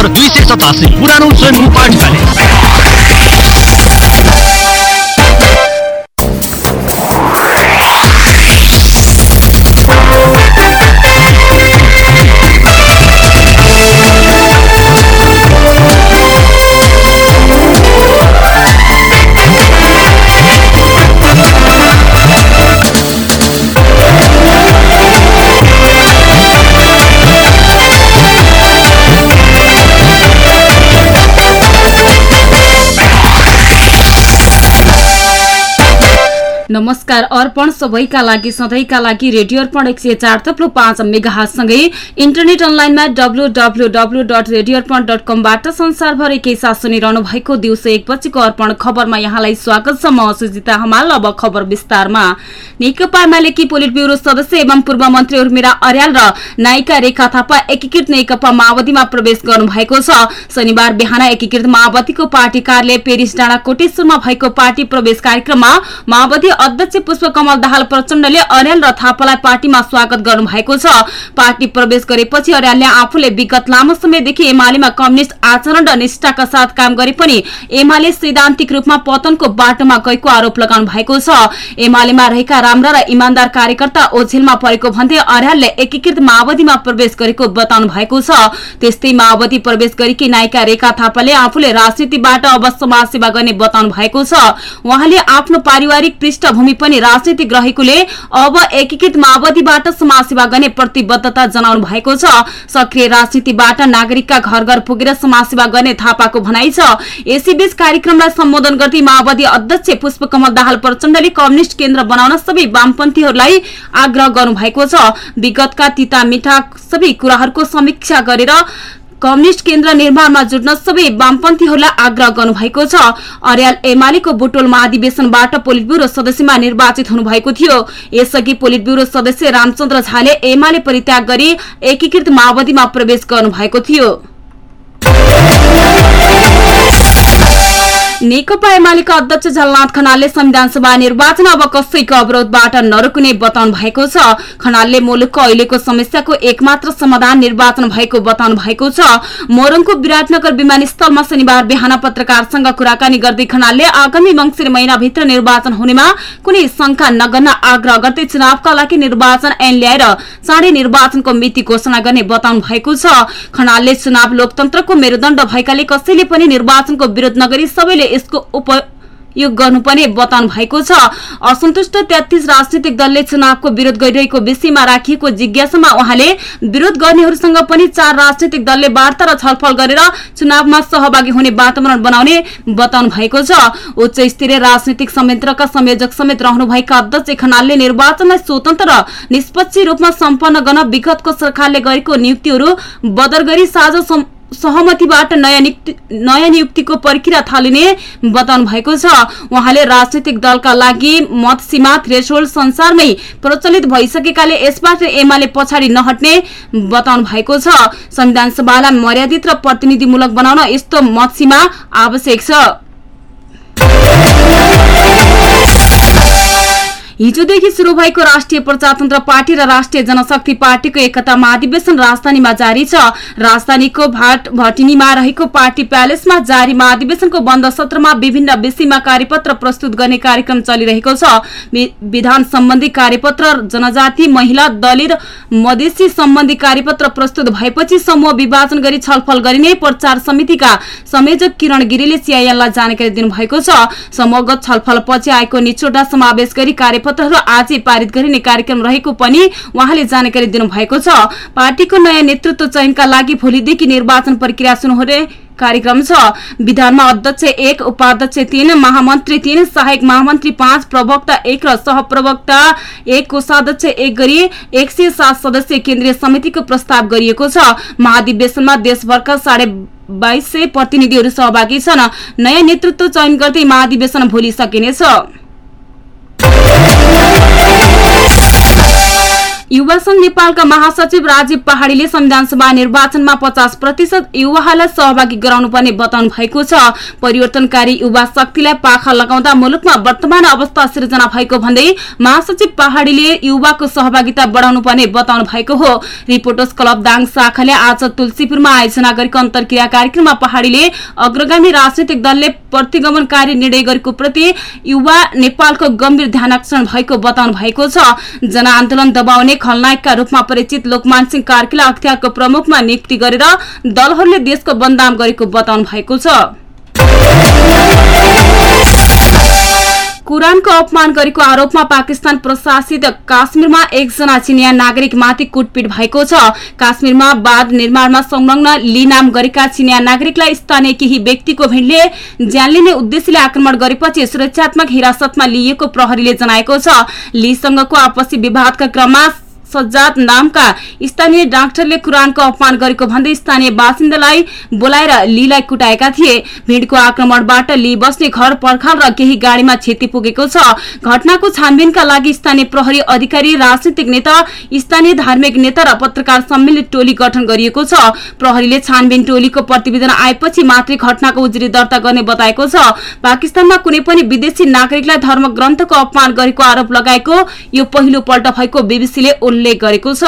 दुई सय सतासी पुरानो स्वयम्भू पार्टी नमस्कार अर्पण सबैका लागि सधैँका लागि रेडियो अर्पण एक सय चार थप्लो पाँच मेगासँगै इन्टरनेट अनलाइनमा W W W dot radio Arpan dot कमबाट संसारभरि के साथ सुनिरहनु भएको दिउँसो एक बजीको अर्पण खबरमा यहाँलाई स्वागत छ। म सुजिता हमाल अब खबर विस्तारमा। नेकपा एमालेकी पोलिट ब्युरो सदस्य एवं पूर्व मन्त्री उर्मिला अर्याल र नायिका रेखा थापा एकीकृत नेकपा माओवादीमा प्रवेश गर्नुभएको छ। शनिबार बिहान एकीकृत माओवादीको पार्टी कार्यालय पेरिस डाँडा कोटेश्वरमा भएको पार्टी प्रवेश कार्यक्रममा माओवादी अध्यक्ष पुष्पकमल दाहाल प्रचण्डले अर्याल र थापालाई पार्टीमा स्वागत गर्नु भएको छ। पार्टी प्रवेश गरेपछि अर्यालले आफूले विगत लामो समयदेखि एमालेमा कम्युनिष्ट आचरण र निष्ठाका साथ काम गरे पनि एमाले सैद्धान्तिक रूपमा पतनको बाटोमा गएको आरोप लगाउनु भएको छ। एमालेमा रहेका राम्रा र इमान्दार कार्यकर्ता ओझेलमा परेको भन्दै अर्यालले एकीकृत माओवादीमा प्रवेश गरेको बताउनु भएको छ। त्यस्तै माओवादी प्रवेश गरेकी नायिका रेखा थापाले आफूले राजनीतिबाट अब समाजसेवा गर्ने बताउनु भएको छ। उहाँले आफ्नो पारिवारिक पृष्ठभूमि पनि राजनीतिक रहेकोले अब एकीकृत माओवादीबाट समाजसेवा गर्ने प्रतिबद्धता जनाउनु भएको छ। सक्रिय राजनीतिबाट नागरिकका घर घर पुगेर समाजसेवा गर्ने थापाको भनाइ छ। यसैबीच कार्यक्रमलाई सम्बोधन गर्दै माओवादी अध्यक्ष पुष्पकमल दाहाल प्रचण्डले कम्युनिष्ट केन्द्र बनाउन सबै वामपन्थीहरूलाई आग्रह गर्नु भएको छ। विगतका तिता मिठा सबै कुराहरूको समीक्षा गरेर कम्युनिष्ट केन्द्र निर्माणमा जुट्न सबै वामपन्थीहरूलाई आग्रह गर्नुभएको छ। अर्याल एमालेको बुटोल महाधिवेशनबाट पोलिट ब्युरो सदस्यमा निर्वाचित हुनुभएको थियो। यसअघि पोलिट ब्युरो सदस्य रामचन्द्र झाले एमाले परित्याग गरी एकीकृत माओवादीमा प्रवेश गर्नुभएको थियो। नेकपा एमालेका अध्यक्ष झलनाथ खनालले संविधान सभा निर्वाचन अब कसैको अवरोधबाट नरोक्ने बताउनु भएको छ। खनालले मुलुकको अहिलेको समस्याको एकमात्र समाधान निर्वाचन भएको बताउनु भएको छ। मोरङको विराटनगर विमानस्थलमा शनिबार बिहान पत्रकारसँग कुराकानी गर्दै खनालले आगामी मंगिर महिनाभित्र निर्वाचन हुनेमा कुनै शंका नगर्न आग्रह गर्दै चुनावका लागि निर्वाचन ऐन ल्याएर चाँडै निर्वाचनको मिति घोषणा गर्ने बताउनु भएको छ। खनालले चुनाव लोकतन्त्रको मेरुदण्ड भएकाले कसैले पनि निर्वाचनको विरोध नगरी सबैले यसको उप योग गर्नुपर्ने बताउनु भएको छ। असन्तुष्ट तेत्तीस राजनीतिक दलले चुनावको विरोध गरिरहेको विषयमा राखिएको जिज्ञासामा उहाँले विरोध गर्नेहरूसँग पनि चार राजनीतिक दलले वार्ता र छलफल गरेर चुनावमा सहभागी हुने वातावरण बनाउने बताउनु भएको छ। उच्च स्तरीय राजनीतिक संयन्त्रका संयोजक समेत रहनुभएका अध्यक्ष खनालले निर्वाचनलाई स्वतन्त्र र निष्पक्ष रूपमा सम्पन्न गर्न विगतको सरकारले गरेको नियुक्तिहरू बदर गरी साझा सहमतिबाट नयाँ नियुक्ति नयाँ नियुक्तिको प्रक्रिया थालिने बताउनु भएको छ। उहाँले राजनैतिक दलका लागि मत सीमा थ्रेसोल्ड संसारमै प्रचलित भइसकेकाले यसबाट एमाले पछाडि नहट्ने बताउनु भएको छ। संविधान सभालाई मर्यादित र प्रतिनिधिमूलक बनाउन यस्तो मत सीमा आवश्यक छ। हिजोदेखि शुरू भएको राष्ट्रिय प्रजातन्त्र पार्टी र राष्ट्रिय जनशक्ति पार्टीको एकता महाधिवेशन राजधानीमा जारी छ। राजधानीको भाट भटिनीमा रहेको पार्टी प्यालेसमा जारी महाधिवेशनको बन्द सत्रमा विभिन्न विषयमा कार्यपत्र प्रस्तुत गर्ने कार्यक्रम चलिरहेको छ। विधान सम्बन्धी कार्यपत्र जनजाति महिला दलित मधेसी सम्बन्धी कार्यपत्र प्रस्तुत भएपछि समूह विभाजन गरी छलफल गरिने प्रचार समितिका संयोजक किरण गिरीले सीआईएललाई जानकारी दिनुभएको छ। समूहगत छलफलपछि आएको निचोडा समावेश गरी कार्यपत्रहरू आजै पारित गरिने कार्यक्रम रहेको पनि उहाँले जानकारी दिनुभएको छ। पार्टीको नयाँ नेतृत्व चयनका लागि भोलिदेखि निर्वाचन प्रक्रिया शुरू हुने कार्यक्रम छ। विधानमा अध्यक्ष एक उपाध्यक्ष तीन महामन्त्री तीन सहायक महामन्त्री पाँच प्रवक्ता एक र सहप्रवक्ता एक कोषाध्यक्ष एक गरी एक सय सात सदस्यीय केन्द्रीय समितिको प्रस्ताव गरिएको छ। महाधिवेशनमा देशभरका साढे बाइस सय प्रतिनिधिहरू सहभागी छन्। नयाँ नेतृत्व चयन गर्दै महाधिवेशन भोलि सकिनेछ युवा संघ नेपालका महासचिव राजीव पहाड़ीले संविधान सभा निर्वाचनमा पचास प्रतिशत युवाहरूलाई सहभागी गराउनु पर्ने बताउनु भएको छ। परिवर्तनकारी युवा शक्तिलाई पाखा लगाउँदा मुलुकमा वर्तमान अवस्था सिर्जना भएको भन्दै महासचिव पहाड़ीले युवाको सहभागिता बढाउनु पर्ने बताउनु भएको हो। रिपोर्टर्स क्लब दाङ शाखाले आज तुलसीपुरमा आयोजना गरेको अन्तर्क्रिया कार्यक्रममा पहाड़ीले अग्रगामी राजनैतिक दलले प्रतिगमनकारी निर्णय गरेको प्रति युवा नेपालको गम्भीर ध्यानकर्षण भएको बताउनु भएको छ। जनआन्दोलन दबाउने खलनायकका रूपमा परिचित लोकमान सिंह कार्कीलाई अख्तियारको प्रमुखमा नियुक्ति गरेर दलहरूले देशको बदनाम गरेको बताउनु भएको छ। कुरानको अपमान गरेको आरोपमा पाकिस्तान प्रशासित काश्मीरमा एकजना चिनिया नागरिकमाथि कुटपिट भएको छ। काश्मीरमा बाँध निर्माणमा संलग्न ली नाम गरेका चिनिया नागरिकलाई स्थानीय केही व्यक्तिको भिडले ज्यान लिने उद्देश्यले आक्रमण गरेपछि सुरक्षात्मक हिरासतमा लिइएको प्रहरीले जनाएको छ। लीसँगको आपसी विवादका क्रममा सज्जाद नामका स्थानीय डाक्टरले कुरानको अपमान गरेको भन्दै स्थानीय बासिन्दालाई बोलाएर लीलाई कुटाएका थिए। भिडको आक्रमणबाट ली बस्ने घर पर्खाल र केही गाडीमा क्षति पुगेको छ। घटनाको छानबिनका लागि स्थानीय प्रहरी अधिकारी राजनीतिक नेता स्थानीय धार्मिक नेता र पत्रकार सम्मिलित टोली गठन गरिएको छ। प्रहरीले छानबिन टोलीको प्रतिवेदन आएपछि मात्रै घटनाको उजुरी दर्ता गर्ने बताएको छ। पाकिस्तानमा कुनै पनि विदेशी नागरिकलाई धर्म ग्रन्थको अपमान गरेको आरोप लगाएको यो पहिलो पल्ट भएको बीबीसीले उल्लेख गरेको छ।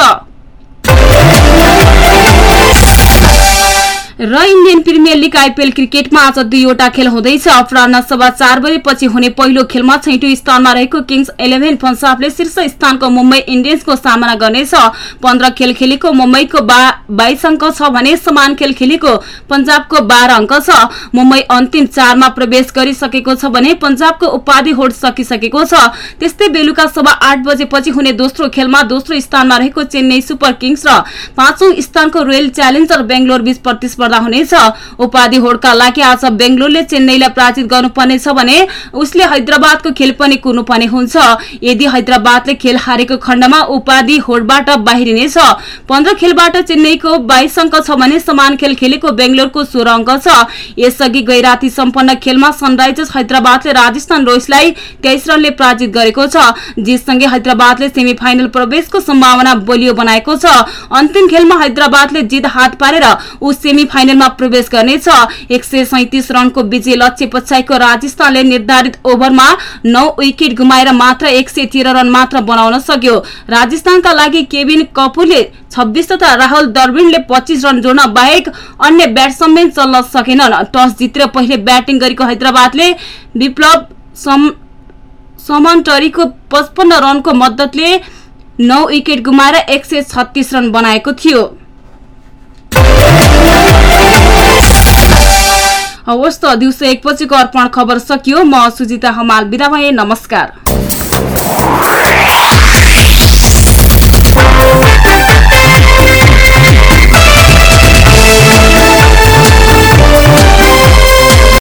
र इन्डियन प्रिमियर लिग आइपिएल क्रिकेटमा आज दुईवटा खेल हुँदैछ। अपराह सभा चार बजेपछि हुने पहिलो खेलमा छैटौँ स्थानमा रहेको किङ्स इलेभेन पन्जाबले शीर्ष स्थानको मुम्बई इन्डियन्सको सामना गर्नेछ। पन्ध्र खेल खेलेको मुम्बईको बाइस अङ्क छ भने समान खेल खेलेको पन्जाबको बाह्र अङ्क छ। मुम्बई अन्तिम चारमा प्रवेश गरिसकेको छ भने पन्जाबको उपाधि होड सकिसकेको छ। त्यस्तै बेलुका सभा आठ बजेपछि हुने दोस्रो खेलमा दोस्रो स्थानमा रहेको चेन्नई सुपर किङ्स र पाँचौं स्थानको रोयल च्यालेन्जर बेंगलोर बीच प्रतिस्पर्धा हुनेछ। उपाधि होडका लागि आज बेंगलोरले चेन्नईलाई पराजित गर्नुपर्नेछ भने उसले हैदराबादको खेल पनि कुर्नुपर्ने हुन्छ। यदि हैदराबादले खेल हारेको खण्डमा उपाधि होडबाट बाहिरिनेछ पन्ध्र खेलबाट चेन्नईको बाइस अङ्क छ भने समान खेल खेलेको बेंगलोरको सोह्र अङ्क छ। यसअघि गैराती सम्पन्न खेलमा सनराइजर्स हैदराबादले राजस्थान रोयल्सलाई तेइस रनले पराजित गरेको छ। जितसँगै हैदराबादले सेमी फाइनल प्रवेशको सम्भावना बलियो बनाएको छ। अन्तिम खेलमा हैदराबादले जित हात पारेर ऊ सेमी फाइनलमा प्रवेश गर्नेछ। एक रनको विजय लक्ष्य पछ्याएको राजस्थानले निर्धारित ओभरमा नौ विकेट गुमाएर मात्र एक रन मात्र बनाउन सक्यो। राजस्थानका लागि केविन कपुरले छब्बीस तथा राहुल दरविनले पच्चीस रन जोड्न बाहेक अन्य ब्याट्सम्यान चल्न सकेनन्। टस जितेर पहिले ब्याटिङ गरेको हैदराबादले विप्लव सम समन्टरीको पचपन्न रनको मद्दतले नौ विकेट गुमाएर एक सय छत्तीस रन बनाएको थियो। हवस् त दिउँसो एक बजीको अर्पण खबर सकियो। म सुजिता हमाल बिदा भए नमस्कार।